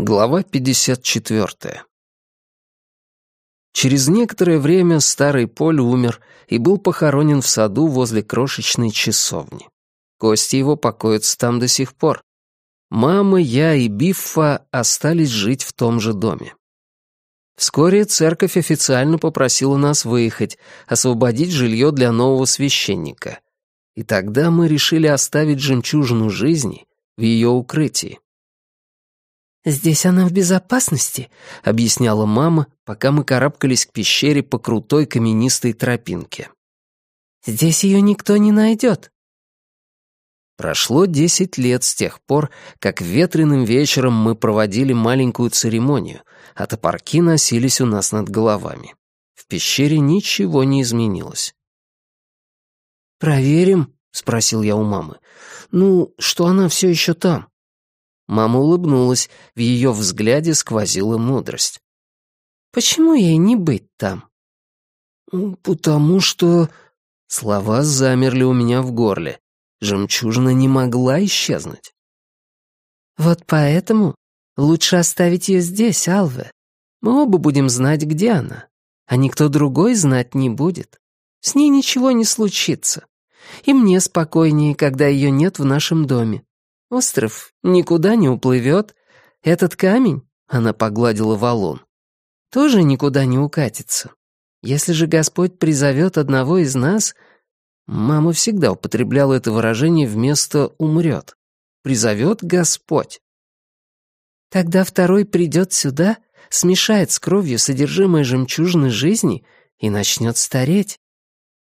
Глава 54. Через некоторое время старый Поль умер и был похоронен в саду возле крошечной часовни. Кости его покоятся там до сих пор. Мама, я и Биффа остались жить в том же доме. Вскоре церковь официально попросила нас выехать, освободить жилье для нового священника. И тогда мы решили оставить жемчужину жизни в ее укрытии. «Здесь она в безопасности», — объясняла мама, пока мы карабкались к пещере по крутой каменистой тропинке. «Здесь ее никто не найдет». Прошло десять лет с тех пор, как ветреным вечером мы проводили маленькую церемонию, а топорки носились у нас над головами. В пещере ничего не изменилось. «Проверим?» — спросил я у мамы. «Ну, что она все еще там?» Мама улыбнулась, в ее взгляде сквозила мудрость. «Почему ей не быть там?» «Потому что...» Слова замерли у меня в горле. Жемчужина не могла исчезнуть. «Вот поэтому лучше оставить ее здесь, Алве. Мы оба будем знать, где она, а никто другой знать не будет. С ней ничего не случится. И мне спокойнее, когда ее нет в нашем доме. Остров никуда не уплывет. Этот камень, — она погладила валун, — тоже никуда не укатится. Если же Господь призовет одного из нас... Мама всегда употребляла это выражение вместо «умрет». Призовет Господь. Тогда второй придет сюда, смешает с кровью содержимое жемчужины жизни и начнет стареть.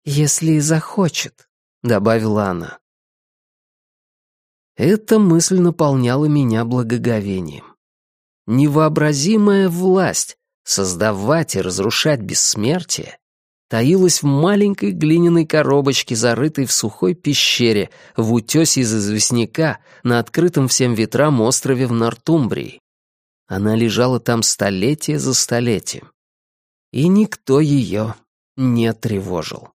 Если захочет, — добавила она. Эта мысль наполняла меня благоговением. Невообразимая власть создавать и разрушать бессмертие таилась в маленькой глиняной коробочке, зарытой в сухой пещере в утёсе из известняка на открытом всем ветрам острове в Нортумбрии. Она лежала там столетие за столетием. И никто ее не тревожил.